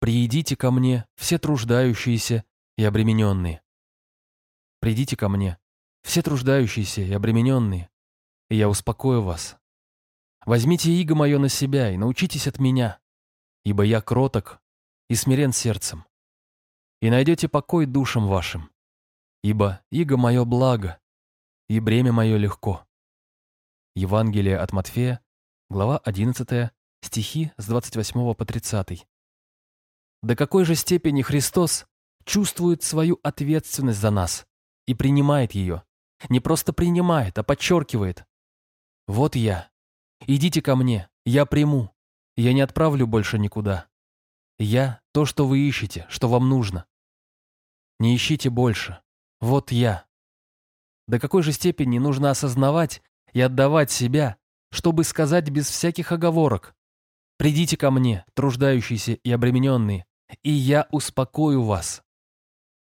«Приидите ко мне, все труждающиеся и обремененные». «Придите ко мне, все труждающиеся и обремененные, и я успокою вас. Возьмите иго мое на себя и научитесь от меня, ибо я кроток и смирен сердцем, и найдете покой душам вашим, ибо иго мое благо, и бремя мое легко». Евангелие от Матфея, глава 11, стихи с 28 по 30. До какой же степени Христос чувствует свою ответственность за нас и принимает ее. Не просто принимает, а подчеркивает. Вот я. Идите ко мне, я приму. Я не отправлю больше никуда. Я — то, что вы ищете, что вам нужно. Не ищите больше. Вот я. До какой же степени нужно осознавать и отдавать себя, чтобы сказать без всяких оговорок. «Придите ко мне, труждающиеся и обремененные, и я успокою вас».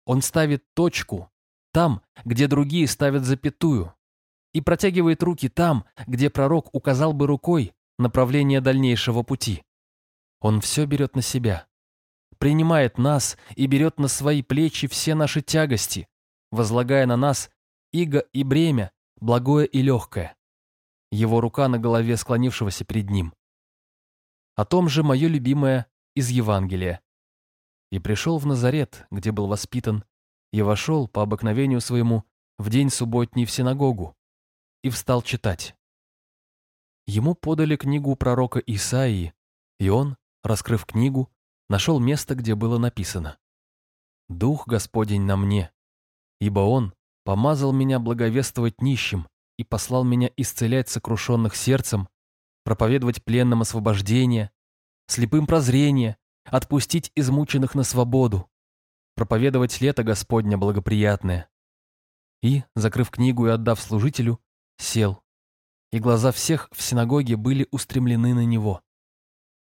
Он ставит точку там, где другие ставят запятую, и протягивает руки там, где пророк указал бы рукой направление дальнейшего пути. Он все берет на себя, принимает нас и берет на свои плечи все наши тягости, возлагая на нас иго и бремя, благое и легкое. Его рука на голове склонившегося перед ним. О том же мое любимое из Евангелия. «И пришел в Назарет, где был воспитан, и вошел по обыкновению своему в день субботний в синагогу, и встал читать. Ему подали книгу пророка Исаии, и он, раскрыв книгу, нашел место, где было написано «Дух Господень на мне, ибо Он помазал меня благовествовать нищим и послал меня исцелять сокрушенных сердцем, проповедовать пленным освобождение, слепым прозрение, отпустить измученных на свободу, проповедовать лето Господня благоприятное». И, закрыв книгу и отдав служителю, сел, и глаза всех в синагоге были устремлены на него.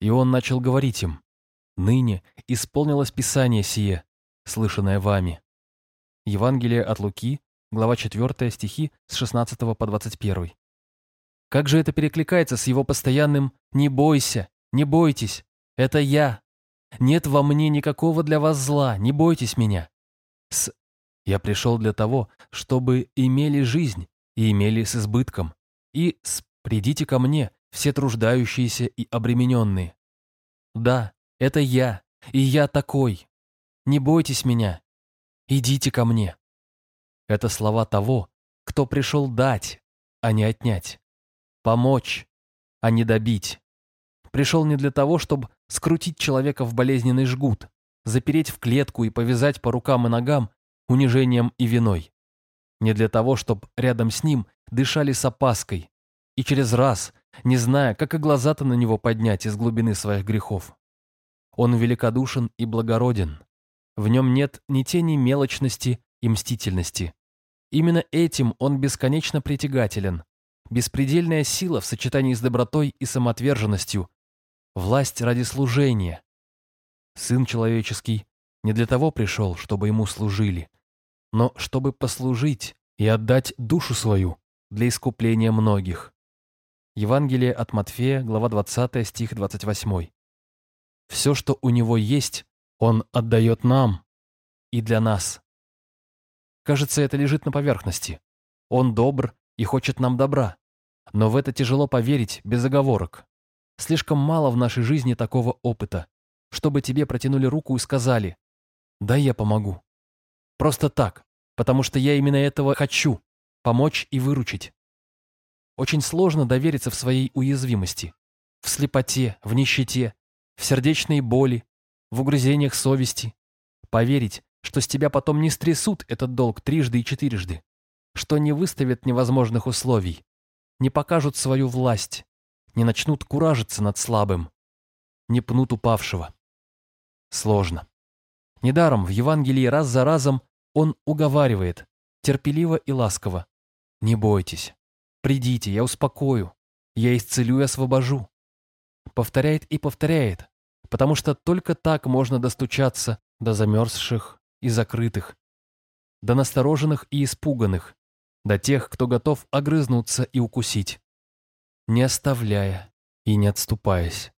И он начал говорить им, «Ныне исполнилось Писание сие, слышанное вами». Евангелие от Луки, глава 4, стихи с 16 по 21. Как же это перекликается с его постоянным «не бойся, не бойтесь, это я, нет во мне никакого для вас зла, не бойтесь меня». С «я пришел для того, чтобы имели жизнь и имели с избытком, и с «придите ко мне, все труждающиеся и обремененные». Да, это я, и я такой. Не бойтесь меня, «Идите ко мне». Это слова того, кто пришел дать, а не отнять. Помочь, а не добить. Пришел не для того, чтобы скрутить человека в болезненный жгут, запереть в клетку и повязать по рукам и ногам унижением и виной. Не для того, чтобы рядом с ним дышали с опаской и через раз, не зная, как и глаза-то на него поднять из глубины своих грехов. Он великодушен и благороден, в нем нет ни тени мелочности и мстительности. Именно этим он бесконечно притягателен. Беспредельная сила в сочетании с добротой и самоотверженностью. Власть ради служения. Сын человеческий не для того пришел, чтобы ему служили, но чтобы послужить и отдать душу свою для искупления многих. Евангелие от Матфея, глава 20, стих 28. Все, что у него есть, он отдает нам и для нас. Кажется, это лежит на поверхности. Он добр и хочет нам добра. Но в это тяжело поверить без оговорок. Слишком мало в нашей жизни такого опыта, чтобы тебе протянули руку и сказали «Да, я помогу». Просто так, потому что я именно этого хочу – помочь и выручить. Очень сложно довериться в своей уязвимости, в слепоте, в нищете, в сердечной боли, в угрызениях совести. Поверить, что с тебя потом не стрясут этот долг трижды и четырежды, что не выставят невозможных условий, не покажут свою власть, не начнут куражиться над слабым, не пнут упавшего. Сложно. Недаром в Евангелии раз за разом он уговаривает, терпеливо и ласково. «Не бойтесь, придите, я успокою, я исцелю и освобожу». Повторяет и повторяет, потому что только так можно достучаться до замерзших и закрытых, до настороженных и испуганных, до тех, кто готов огрызнуться и укусить, не оставляя и не отступаясь.